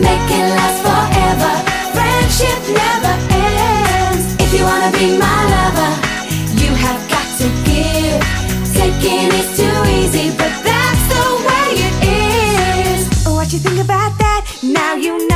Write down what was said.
Make it last forever. Friendship never ends. If you wanna be my lover, you have got to give. Taking is too easy, but that's the way it is. What you think about that? Now you know.